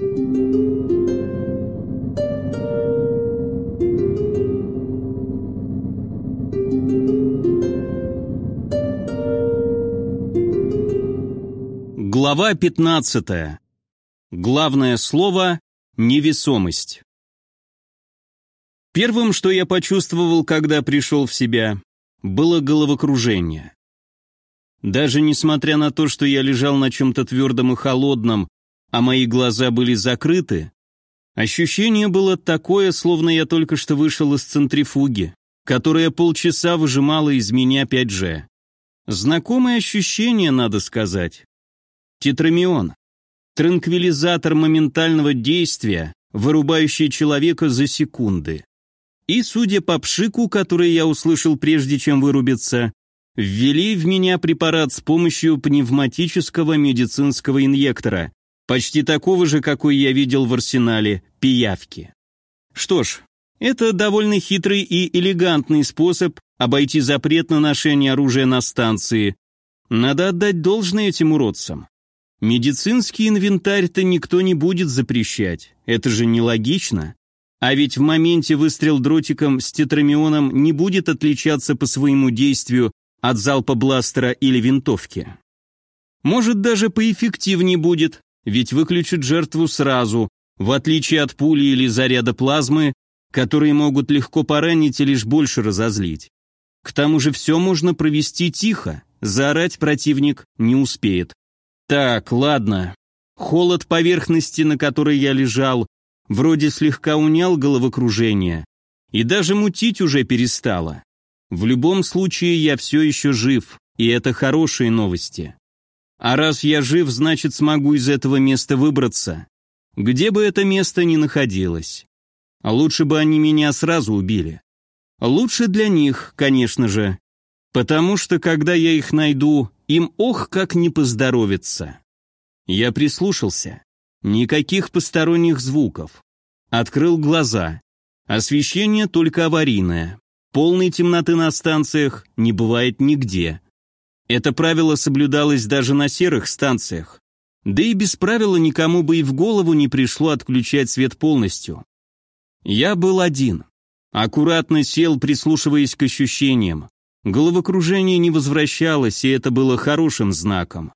Глава 15. Главное слово – невесомость. Первым, что я почувствовал, когда пришел в себя, было головокружение. Даже несмотря на то, что я лежал на чем-то твердом и холодном, а мои глаза были закрыты, ощущение было такое, словно я только что вышел из центрифуги, которая полчаса выжимала из меня 5G. Знакомое ощущение, надо сказать. Тетрамион. Транквилизатор моментального действия, вырубающий человека за секунды. И, судя по пшику, который я услышал прежде, чем вырубиться, ввели в меня препарат с помощью пневматического медицинского инъектора, почти такого же, какой я видел в арсенале пиявки. Что ж, это довольно хитрый и элегантный способ обойти запрет на ношение оружия на станции. Надо отдать должное этим уродцам. Медицинский инвентарь-то никто не будет запрещать, это же нелогично. А ведь в моменте выстрел дротиком с тетрамионом не будет отличаться по своему действию от залпа бластера или винтовки. Может, даже поэффективнее будет, ведь выключит жертву сразу, в отличие от пули или заряда плазмы, которые могут легко поранить и лишь больше разозлить. К тому же все можно провести тихо, заорать противник не успеет. Так, ладно. Холод поверхности, на которой я лежал, вроде слегка унял головокружение. И даже мутить уже перестало. В любом случае я все еще жив, и это хорошие новости. А раз я жив, значит смогу из этого места выбраться. Где бы это место ни находилось. Лучше бы они меня сразу убили. Лучше для них, конечно же. Потому что когда я их найду, им ох, как не поздоровится. Я прислушался. Никаких посторонних звуков. Открыл глаза. Освещение только аварийное. Полной темноты на станциях не бывает нигде. Это правило соблюдалось даже на серых станциях. Да и без правила никому бы и в голову не пришло отключать свет полностью. Я был один. Аккуратно сел, прислушиваясь к ощущениям. Головокружение не возвращалось, и это было хорошим знаком.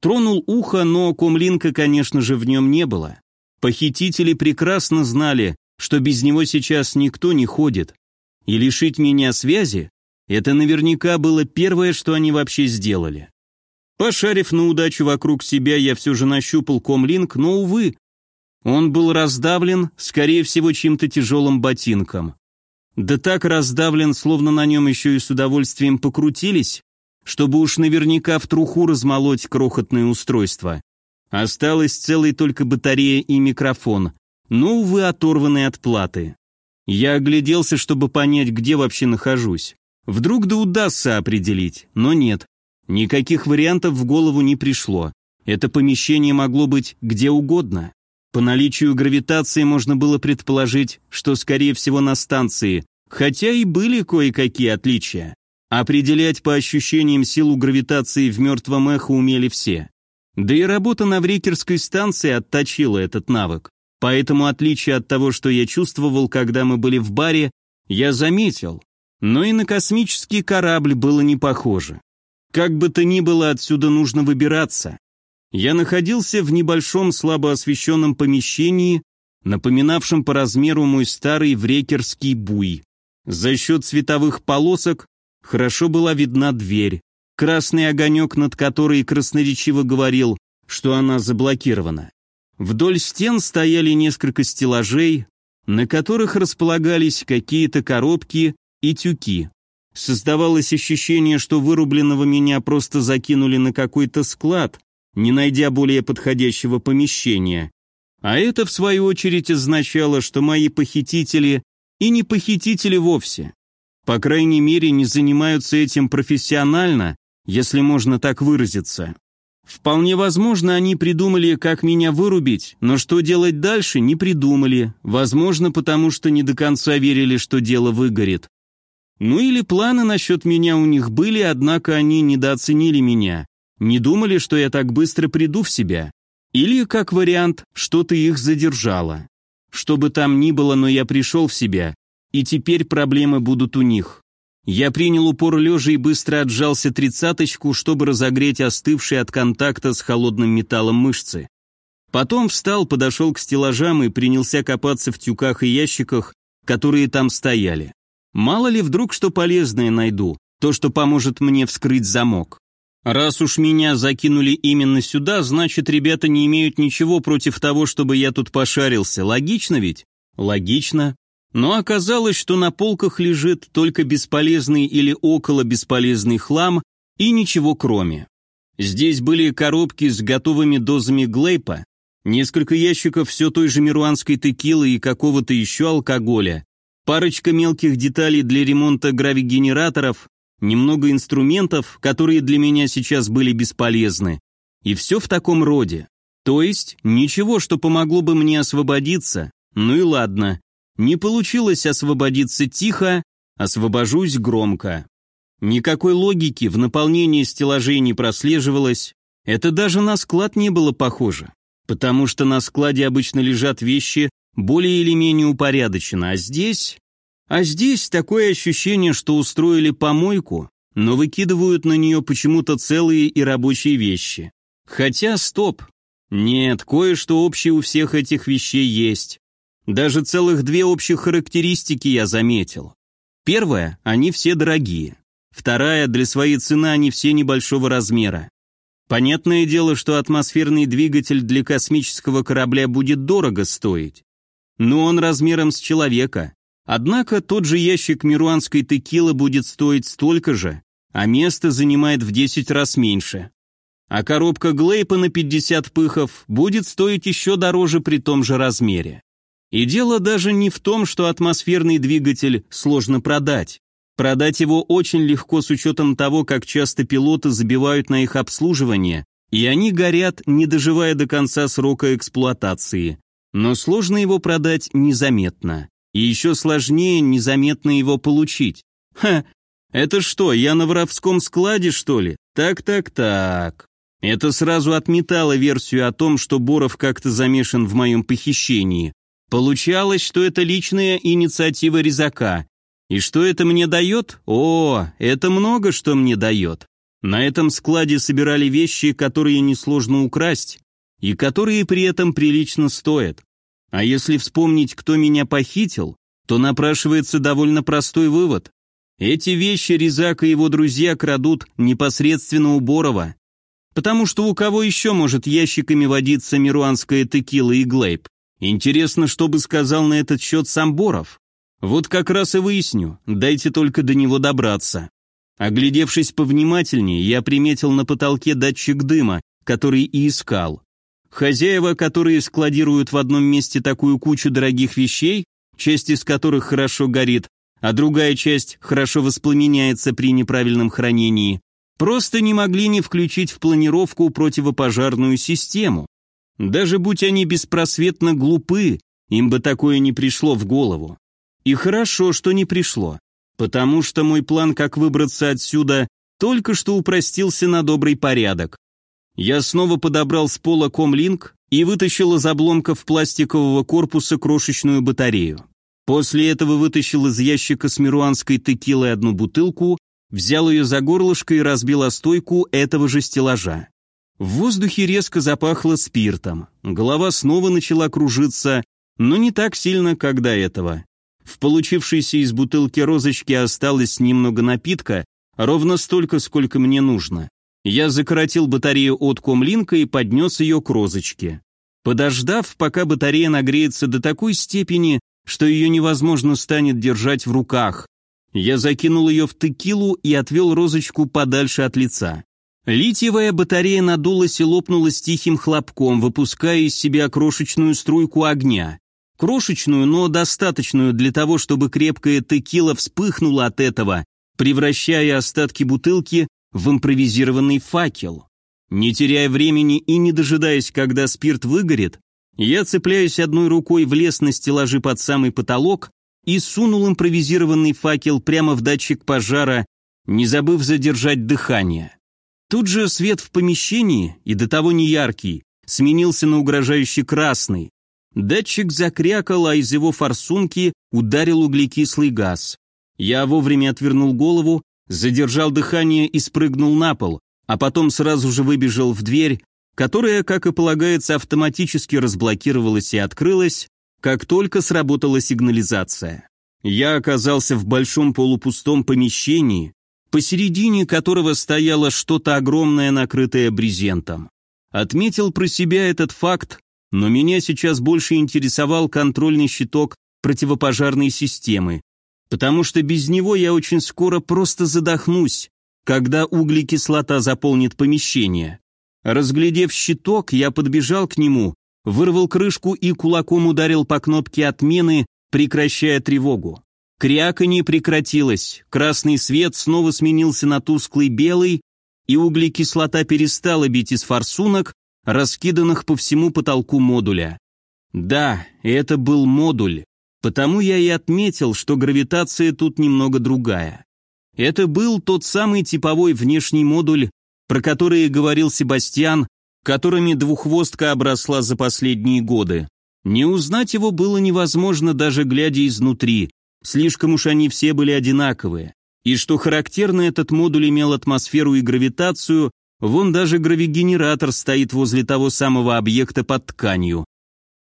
Тронул ухо, но комлинка, конечно же, в нем не было. Похитители прекрасно знали, что без него сейчас никто не ходит. И лишить меня связи – это наверняка было первое, что они вообще сделали. Пошарив на удачу вокруг себя, я все же нащупал комлинк, но, увы, он был раздавлен, скорее всего, чем-то тяжелым ботинком. Да так раздавлен, словно на нем еще и с удовольствием покрутились, чтобы уж наверняка в труху размолоть крохотное устройство. Осталась целой только батарея и микрофон, но, увы, оторванные от платы. Я огляделся, чтобы понять, где вообще нахожусь. Вдруг да удастся определить, но нет. Никаких вариантов в голову не пришло. Это помещение могло быть где угодно. По наличию гравитации можно было предположить, что, скорее всего, на станции, хотя и были кое-какие отличия. Определять по ощущениям силу гравитации в мертвом эхо умели все. Да и работа на Врекерской станции отточила этот навык. Поэтому отличие от того, что я чувствовал, когда мы были в баре, я заметил. Но и на космический корабль было не похоже. Как бы то ни было, отсюда нужно выбираться. Я находился в небольшом слабо освещенном помещении, напоминавшем по размеру мой старый врекерский буй. За счет световых полосок хорошо была видна дверь, красный огонек над которой красноречиво говорил, что она заблокирована. Вдоль стен стояли несколько стеллажей, на которых располагались какие-то коробки и тюки. Создавалось ощущение, что вырубленного меня просто закинули на какой-то склад, не найдя более подходящего помещения. А это, в свою очередь, означало, что мои похитители и не похитители вовсе. По крайней мере, не занимаются этим профессионально, если можно так выразиться. Вполне возможно, они придумали, как меня вырубить, но что делать дальше, не придумали. Возможно, потому что не до конца верили, что дело выгорит. Ну или планы насчет меня у них были, однако они недооценили меня. Не думали, что я так быстро приду в себя. Или, как вариант, что-то их задержало. Что бы там ни было, но я пришел в себя, и теперь проблемы будут у них. Я принял упор лежа и быстро отжался тридцаточку, чтобы разогреть остывшие от контакта с холодным металлом мышцы. Потом встал, подошел к стеллажам и принялся копаться в тюках и ящиках, которые там стояли. Мало ли вдруг что полезное найду, то, что поможет мне вскрыть замок. Раз уж меня закинули именно сюда, значит, ребята не имеют ничего против того, чтобы я тут пошарился. Логично ведь? Логично. Но оказалось, что на полках лежит только бесполезный или около бесполезный хлам и ничего кроме. Здесь были коробки с готовыми дозами глейпа, несколько ящиков все той же мируанской текилы и какого-то еще алкоголя, парочка мелких деталей для ремонта гравигенераторов, немного инструментов, которые для меня сейчас были бесполезны. И все в таком роде. То есть, ничего, что помогло бы мне освободиться. Ну и ладно. Не получилось освободиться тихо, освобожусь громко. Никакой логики в наполнении стеллажей не прослеживалось, это даже на склад не было похоже, потому что на складе обычно лежат вещи более или менее упорядоченно, а здесь... А здесь такое ощущение, что устроили помойку, но выкидывают на нее почему-то целые и рабочие вещи. Хотя, стоп. Нет, кое-что общее у всех этих вещей есть. Даже целых две общих характеристики я заметил. Первая – они все дорогие. Вторая – для своей цены они все небольшого размера. Понятное дело, что атмосферный двигатель для космического корабля будет дорого стоить. Но он размером с человека. Однако тот же ящик мируанской текилы будет стоить столько же, а место занимает в 10 раз меньше. А коробка Глейпа на 50 пыхов будет стоить еще дороже при том же размере. И дело даже не в том, что атмосферный двигатель сложно продать. Продать его очень легко с учетом того, как часто пилоты забивают на их обслуживание, и они горят, не доживая до конца срока эксплуатации. Но сложно его продать незаметно. И еще сложнее незаметно его получить. Ха, это что, я на воровском складе, что ли? Так-так-так. Это сразу отметало версию о том, что Боров как-то замешан в моем похищении. Получалось, что это личная инициатива резака. И что это мне дает? О, это много что мне дает. На этом складе собирали вещи, которые несложно украсть, и которые при этом прилично стоят. А если вспомнить, кто меня похитил, то напрашивается довольно простой вывод. Эти вещи Резак и его друзья крадут непосредственно у Борова. Потому что у кого еще может ящиками водиться мируанская текила и глейб? Интересно, что бы сказал на этот счет сам Боров. Вот как раз и выясню, дайте только до него добраться. Оглядевшись повнимательнее, я приметил на потолке датчик дыма, который и искал. Хозяева, которые складируют в одном месте такую кучу дорогих вещей, часть из которых хорошо горит, а другая часть хорошо воспламеняется при неправильном хранении, просто не могли не включить в планировку противопожарную систему. Даже будь они беспросветно глупы, им бы такое не пришло в голову. И хорошо, что не пришло, потому что мой план, как выбраться отсюда, только что упростился на добрый порядок. Я снова подобрал с пола комлинк и вытащил из обломков пластикового корпуса крошечную батарею. После этого вытащил из ящика с мируанской текилой одну бутылку, взял ее за горлышко и разбил о стойку этого же стеллажа. В воздухе резко запахло спиртом. Голова снова начала кружиться, но не так сильно, как до этого. В получившейся из бутылки розочки осталось немного напитка, ровно столько, сколько мне нужно. Я закоротил батарею от комлинка и поднес ее к розочке. Подождав, пока батарея нагреется до такой степени, что ее невозможно станет держать в руках, я закинул ее в текилу и отвел розочку подальше от лица. Литиевая батарея надулась и лопнула с тихим хлопком, выпуская из себя крошечную струйку огня. Крошечную, но достаточную для того, чтобы крепкая текила вспыхнула от этого, превращая остатки бутылки в импровизированный факел. Не теряя времени и не дожидаясь, когда спирт выгорит, я цепляюсь одной рукой в лес на стеллажи под самый потолок и сунул импровизированный факел прямо в датчик пожара, не забыв задержать дыхание. Тут же свет в помещении, и до того неяркий, сменился на угрожающий красный. Датчик закрякал, а из его форсунки ударил углекислый газ. Я вовремя отвернул голову, задержал дыхание и спрыгнул на пол, а потом сразу же выбежал в дверь, которая, как и полагается, автоматически разблокировалась и открылась, как только сработала сигнализация. Я оказался в большом полупустом помещении, посередине которого стояло что-то огромное, накрытое брезентом. Отметил про себя этот факт, но меня сейчас больше интересовал контрольный щиток противопожарной системы, потому что без него я очень скоро просто задохнусь, когда углекислота заполнит помещение. Разглядев щиток, я подбежал к нему, вырвал крышку и кулаком ударил по кнопке отмены, прекращая тревогу. Кряканье прекратилось, красный свет снова сменился на тусклый белый, и углекислота перестала бить из форсунок, раскиданных по всему потолку модуля. Да, это был модуль, потому я и отметил, что гравитация тут немного другая. Это был тот самый типовой внешний модуль, про который говорил Себастьян, которыми двуххвостка обросла за последние годы. Не узнать его было невозможно, даже глядя изнутри, слишком уж они все были одинаковые. И что характерно, этот модуль имел атмосферу и гравитацию, вон даже гравигенератор стоит возле того самого объекта под тканью.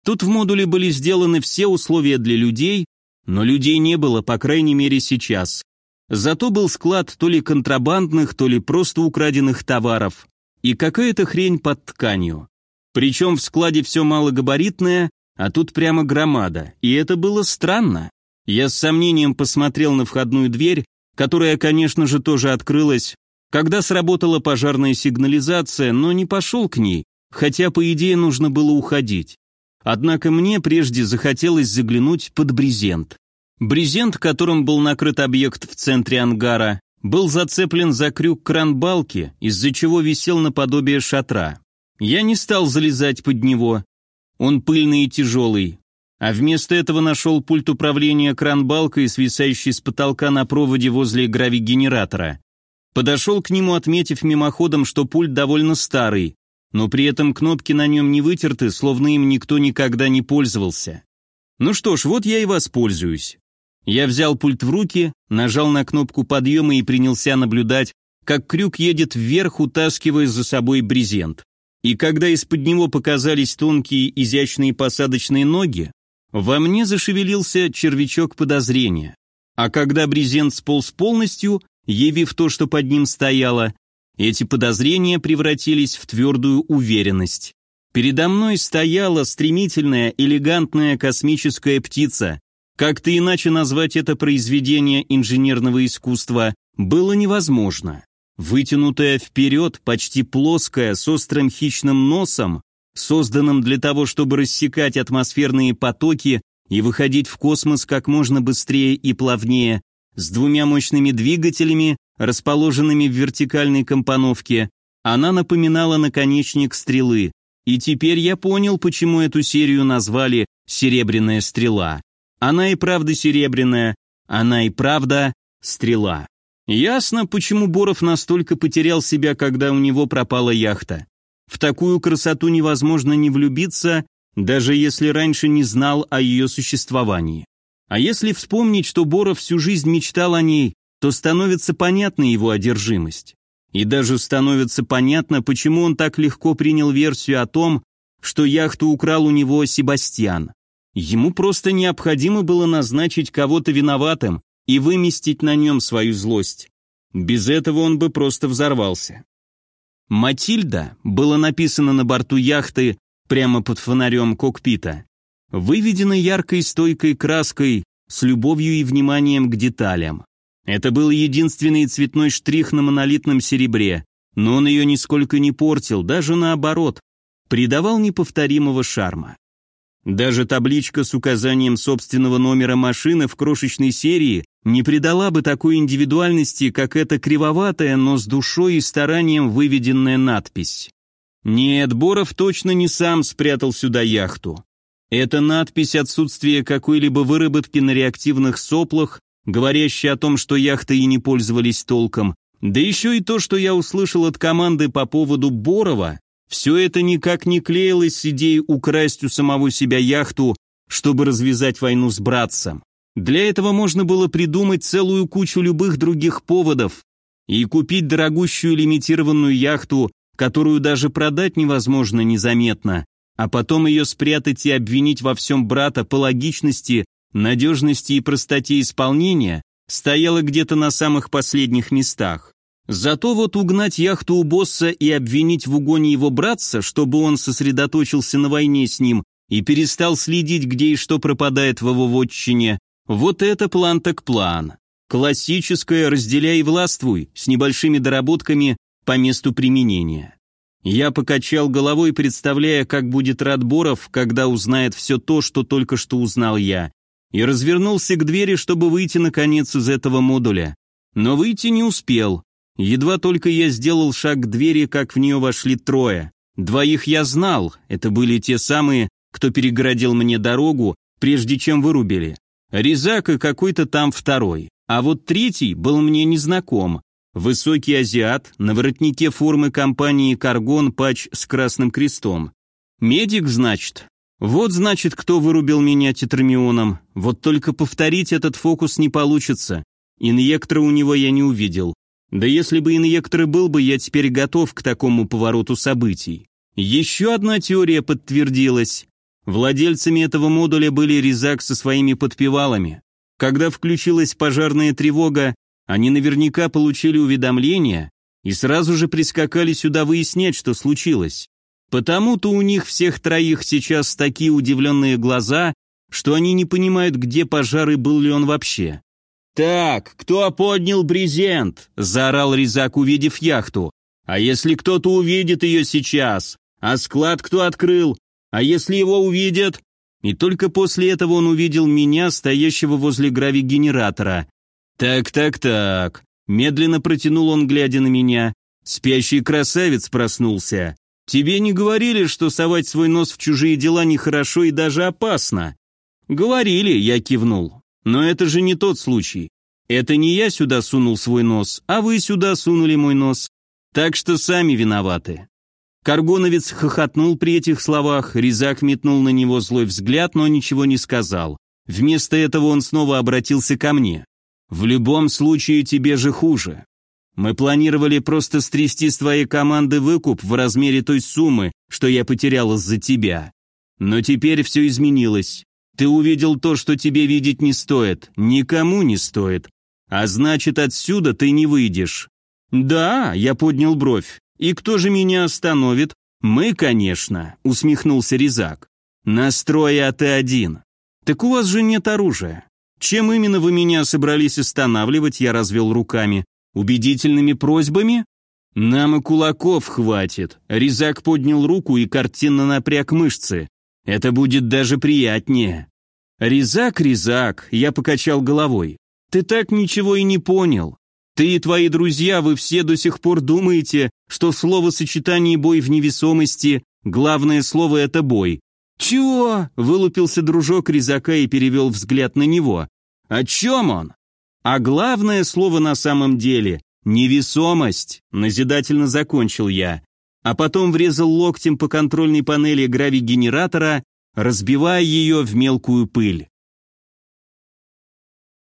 Тут в модуле были сделаны все условия для людей, но людей не было, по крайней мере сейчас. Зато был склад то ли контрабандных, то ли просто украденных товаров. И какая-то хрень под тканью. Причем в складе все малогабаритное, а тут прямо громада. И это было странно. Я с сомнением посмотрел на входную дверь, которая, конечно же, тоже открылась, когда сработала пожарная сигнализация, но не пошел к ней, хотя, по идее, нужно было уходить. Однако мне прежде захотелось заглянуть под брезент. Брезент, которым был накрыт объект в центре ангара, был зацеплен за крюк кран-балки, из-за чего висел наподобие шатра. Я не стал залезать под него. Он пыльный и тяжелый. А вместо этого нашел пульт управления кран-балкой, свисающий с потолка на проводе возле гравигенератора. Подошел к нему, отметив мимоходом, что пульт довольно старый, но при этом кнопки на нем не вытерты, словно им никто никогда не пользовался. Ну что ж, вот я и воспользуюсь. Я взял пульт в руки, нажал на кнопку подъема и принялся наблюдать, как крюк едет вверх, утаскивая за собой брезент. И когда из-под него показались тонкие изящные посадочные ноги, во мне зашевелился червячок подозрения. А когда брезент сполз полностью, явив то, что под ним стояло, эти подозрения превратились в твердую уверенность. Передо мной стояла стремительная, элегантная космическая птица, как-то иначе назвать это произведение инженерного искусства было невозможно. Вытянутая вперед, почти плоская, с острым хищным носом, созданным для того, чтобы рассекать атмосферные потоки и выходить в космос как можно быстрее и плавнее, с двумя мощными двигателями, расположенными в вертикальной компоновке, она напоминала наконечник стрелы, и теперь я понял, почему эту серию назвали «Серебряная стрела». Она и правда серебряная, она и правда стрела. Ясно, почему Боров настолько потерял себя, когда у него пропала яхта. В такую красоту невозможно не влюбиться, даже если раньше не знал о ее существовании. А если вспомнить, что Боров всю жизнь мечтал о ней, то становится понятна его одержимость. И даже становится понятно, почему он так легко принял версию о том, что яхту украл у него Себастьян. Ему просто необходимо было назначить кого-то виноватым и выместить на нем свою злость. Без этого он бы просто взорвался. «Матильда» было написано на борту яхты прямо под фонарем кокпита. Выведено яркой стойкой краской с любовью и вниманием к деталям. Это был единственный цветной штрих на монолитном серебре, но он ее нисколько не портил, даже наоборот, придавал неповторимого шарма. Даже табличка с указанием собственного номера машины в крошечной серии не придала бы такой индивидуальности, как эта кривоватая, но с душой и старанием выведенная надпись. Нет, Боров точно не сам спрятал сюда яхту. Эта надпись отсутствие какой-либо выработки на реактивных соплах, говорящая о том, что яхты и не пользовались толком, да еще и то, что я услышал от команды по поводу Борова, Все это никак не клеилось с идеей украсть у самого себя яхту, чтобы развязать войну с братцем. Для этого можно было придумать целую кучу любых других поводов и купить дорогущую лимитированную яхту, которую даже продать невозможно незаметно, а потом ее спрятать и обвинить во всем брата по логичности, надежности и простоте исполнения, стояла где-то на самых последних местах. Зато вот угнать яхту у босса и обвинить в угоне его братца, чтобы он сосредоточился на войне с ним и перестал следить, где и что пропадает в его вотчине, вот это план так план. Классическое «разделяй и властвуй» с небольшими доработками по месту применения. Я покачал головой, представляя, как будет рад Боров, когда узнает все то, что только что узнал я, и развернулся к двери, чтобы выйти наконец из этого модуля. Но выйти не успел. Едва только я сделал шаг к двери, как в нее вошли трое. Двоих я знал, это были те самые, кто перегородил мне дорогу, прежде чем вырубили. Резак и какой-то там второй. А вот третий был мне незнаком. Высокий азиат, на воротнике формы компании «Каргон» патч с красным крестом. Медик, значит? Вот, значит, кто вырубил меня тетрамионом. Вот только повторить этот фокус не получится. Инъектора у него я не увидел. Да если бы инъектор и был бы, я теперь готов к такому повороту событий. Еще одна теория подтвердилась. Владельцами этого модуля были Резак со своими подпевалами. Когда включилась пожарная тревога, они наверняка получили уведомление и сразу же прискакали сюда выяснять, что случилось. Потому-то у них всех троих сейчас такие удивленные глаза, что они не понимают, где пожар и был ли он вообще. «Так, кто поднял брезент?» – заорал Резак, увидев яхту. «А если кто-то увидит ее сейчас? А склад кто открыл? А если его увидят?» И только после этого он увидел меня, стоящего возле грави-генератора. «Так-так-так», – медленно протянул он, глядя на меня. «Спящий красавец проснулся. Тебе не говорили, что совать свой нос в чужие дела нехорошо и даже опасно?» «Говорили», – я кивнул. Но это же не тот случай. Это не я сюда сунул свой нос, а вы сюда сунули мой нос. Так что сами виноваты. Каргоновец хохотнул при этих словах, Резак метнул на него злой взгляд, но ничего не сказал. Вместо этого он снова обратился ко мне. «В любом случае тебе же хуже. Мы планировали просто стрясти с твоей команды выкуп в размере той суммы, что я потерял из-за тебя. Но теперь все изменилось. Ты увидел то, что тебе видеть не стоит, никому не стоит. А значит, отсюда ты не выйдешь. Да, я поднял бровь. И кто же меня остановит? Мы, конечно, усмехнулся Резак. Настроя ты один. Так у вас же нет оружия. Чем именно вы меня собрались останавливать, я развел руками. Убедительными просьбами? Нам и кулаков хватит. Резак поднял руку и картинно напряг мышцы. Это будет даже приятнее. Резак, Резак, я покачал головой. Ты так ничего и не понял. Ты и твои друзья, вы все до сих пор думаете, что в словосочетании «бой в невесомости» главное слово — это «бой». «Чего?» — вылупился дружок Резака и перевел взгляд на него. «О чем он?» «А главное слово на самом деле — невесомость», — назидательно закончил я а потом врезал локтем по контрольной панели грави-генератора, разбивая ее в мелкую пыль.